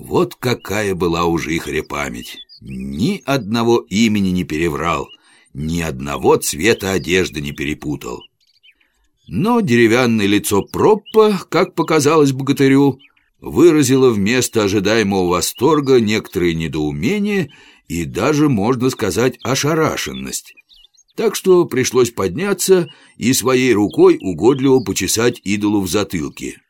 Вот какая была у Жихаря память. Ни одного имени не переврал, ни одного цвета одежды не перепутал. Но деревянное лицо Проппа, как показалось богатырю, выразило вместо ожидаемого восторга некоторые недоумение и даже, можно сказать, ошарашенность. Так что пришлось подняться и своей рукой угодливо почесать идолу в затылке.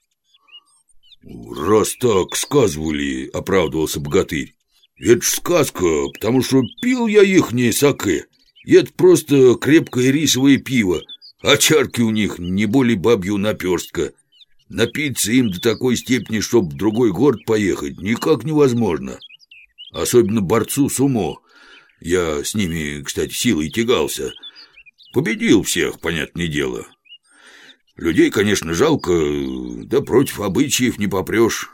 «Раз так сказывали», — оправдывался богатырь, «это ж сказка, потому что пил я ихнее саке, и это просто крепкое рисовое пиво, а чарки у них не более бабью наперстка. Напиться им до такой степени, чтоб в другой город поехать, никак невозможно. Особенно борцу с умо. Я с ними, кстати, силой тягался. Победил всех, понятное дело. Людей, конечно, жалко, да против обычаев не попрешь.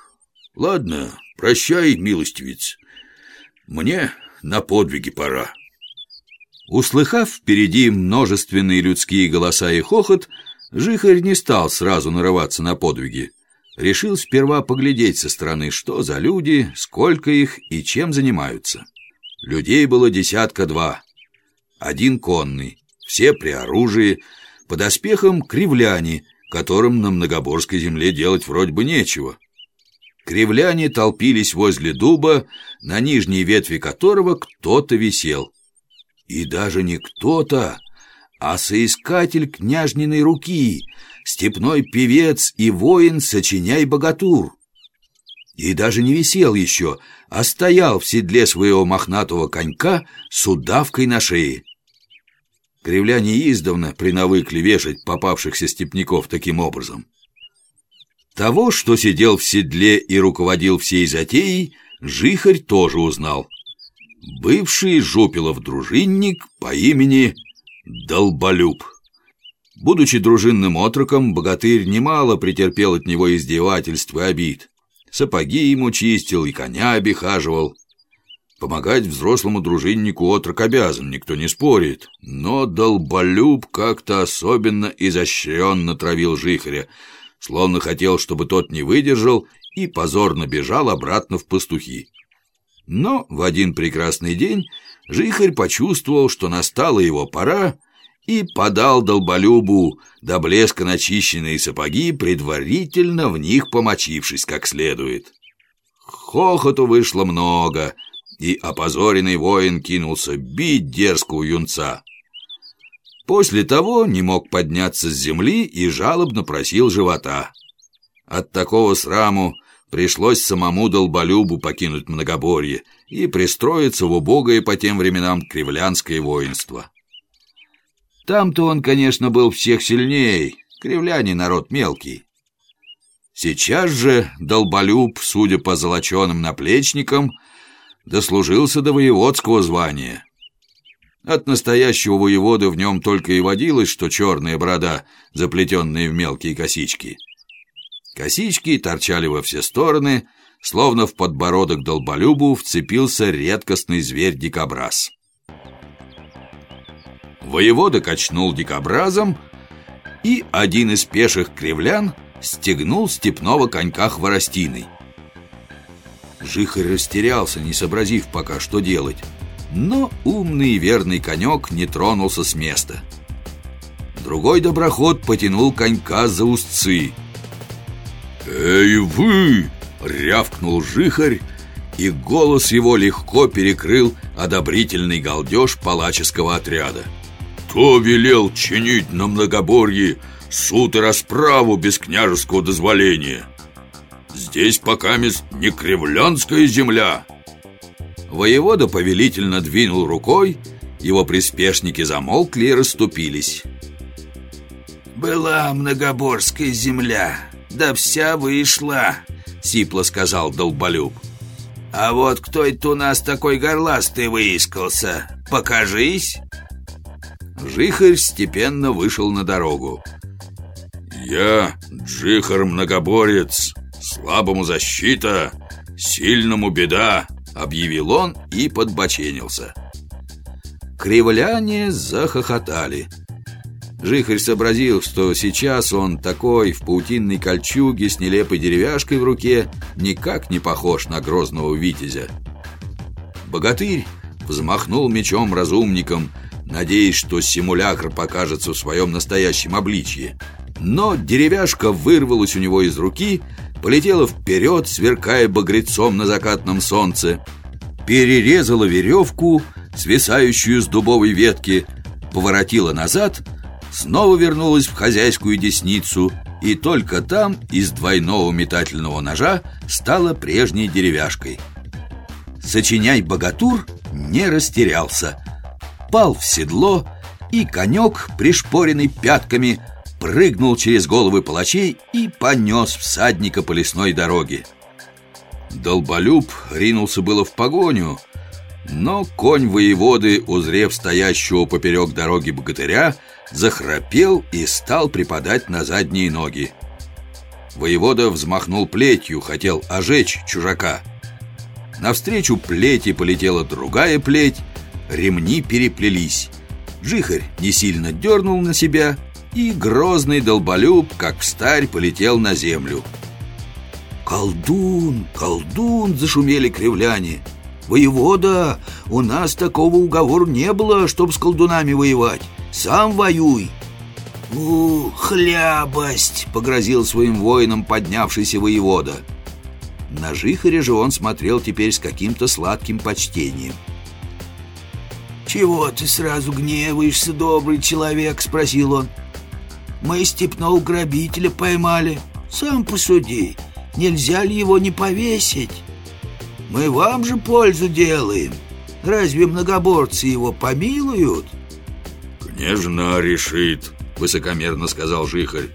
Ладно, прощай, милостивец. Мне на подвиги пора. Услыхав впереди множественные людские голоса и хохот, Жихарь не стал сразу нарываться на подвиги. Решил сперва поглядеть со стороны, что за люди, сколько их и чем занимаются. Людей было десятка два. Один конный, все при оружии, под оспехом кривляне, которым на Многоборской земле делать вроде бы нечего. Кривляне толпились возле дуба, на нижней ветви которого кто-то висел. И даже не кто-то, а соискатель княжниной руки, степной певец и воин сочиняй богатур. И даже не висел еще, а стоял в седле своего мохнатого конька с удавкой на шее. Кривляне издавна принавыкли вешать попавшихся степняков таким образом. Того, что сидел в седле и руководил всей затеей, Жихарь тоже узнал. Бывший Жупилов дружинник по имени Долболюб. Будучи дружинным отроком, богатырь немало претерпел от него издевательств и обид. Сапоги ему чистил и коня обихаживал. Помогать взрослому дружиннику отрок обязан, никто не спорит. Но долболюб как-то особенно изощренно травил жихаря, словно хотел, чтобы тот не выдержал и позорно бежал обратно в пастухи. Но в один прекрасный день жихарь почувствовал, что настала его пора, и подал долболюбу до блеска начищенные сапоги, предварительно в них помочившись как следует. Хохоту вышло много — и опозоренный воин кинулся бить дерзкого юнца. После того не мог подняться с земли и жалобно просил живота. От такого сраму пришлось самому долболюбу покинуть многоборье и пристроиться в убогое по тем временам кривлянское воинство. Там-то он, конечно, был всех сильней, кривляне народ мелкий. Сейчас же долболюб, судя по золоченым наплечникам, дослужился до воеводского звания. От настоящего воевода в нем только и водилось, что черная борода, заплетенная в мелкие косички. Косички торчали во все стороны, словно в подбородок долболюбу вцепился редкостный зверь-дикобраз. Воевода качнул дикобразом, и один из пеших кривлян стегнул степного конька хворостиной. Жихарь растерялся, не сообразив пока, что делать. Но умный и верный конек не тронулся с места. Другой доброход потянул конька за узцы. «Эй, вы!» — рявкнул Жихарь, и голос его легко перекрыл одобрительный галдеж палаческого отряда. «Кто велел чинить на многоборье суд и расправу без княжеского дозволения?» Здесь пока мест не кривлянская земля Воевода повелительно двинул рукой Его приспешники замолкли и расступились «Была многоборская земля, да вся вышла», — сипло сказал Долболюб. «А вот кто это у нас такой горластый выискался? Покажись!» Жихарь степенно вышел на дорогу. «Я Джихар-многоборец», «Слабому защита, сильному беда», — объявил он и подбоченился. Кривляне захохотали. Жихарь сообразил, что сейчас он такой в паутинной кольчуге с нелепой деревяшкой в руке никак не похож на грозного витязя. Богатырь взмахнул мечом разумником, надеясь, что симулякр покажется в своем настоящем обличье. Но деревяшка вырвалась у него из руки, полетела вперед, сверкая багрецом на закатном солнце, перерезала веревку, свисающую с дубовой ветки, поворотила назад — снова вернулась в хозяйскую десницу, и только там из двойного метательного ножа стала прежней деревяшкой. Сочиняй богатур не растерялся. Пал в седло, и конек, пришпоренный пятками, прыгнул через головы палачей и понес всадника по лесной дороге. Долболюб ринулся было в погоню, но конь воеводы, узрев стоящего поперек дороги богатыря, захрапел и стал припадать на задние ноги. Воевода взмахнул плетью, хотел ожечь чужака. Навстречу плети полетела другая плеть, ремни переплелись. Жихарь не сильно дернул на себя, и грозный долболюб, как встарь, полетел на землю. «Колдун! Колдун!» — зашумели кривляне. «Воевода, у нас такого уговора не было, чтоб с колдунами воевать. Сам воюй!» «У, хлябость!» — погрозил своим воинам поднявшийся воевода. На Жихаря же он смотрел теперь с каким-то сладким почтением. «Чего ты сразу гневаешься, добрый человек?» — спросил он. «Мы степного грабителя поймали. Сам посуди, нельзя ли его не повесить? Мы вам же пользу делаем. Разве многоборцы его помилуют?» «Княжна решит», — высокомерно сказал Жихарь.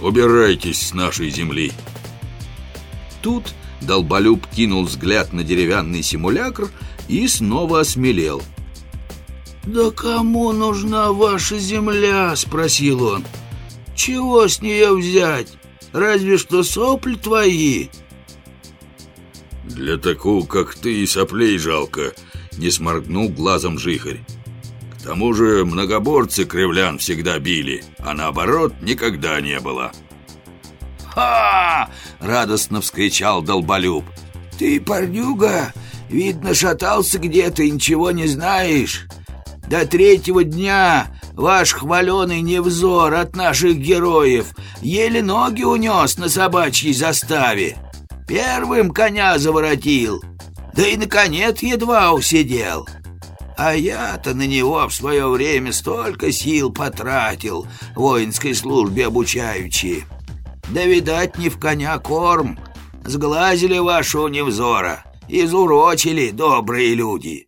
«Убирайтесь с нашей земли». Тут Долболюб кинул взгляд на деревянный симулякр и снова осмелел. «Да кому нужна ваша земля?» — спросил он. «Чего с нее взять? Разве что сопли твои?» «Для такого, как ты, и соплей жалко», — не сморгнул глазом Жихарь. К тому же многоборцы кривлян всегда били, а наоборот никогда не было. «Ха!» — радостно вскричал Долболюб. «Ты, парнюга, видно, шатался где-то и ничего не знаешь. До третьего дня ваш хваленый невзор от наших героев еле ноги унес на собачьей заставе. Первым коня заворотил, да и, наконец, едва усидел». А я-то на него в свое время столько сил потратил, воинской службе обучаючи. Да, видать, не в коня корм. Сглазили вашего невзора, изурочили добрые люди.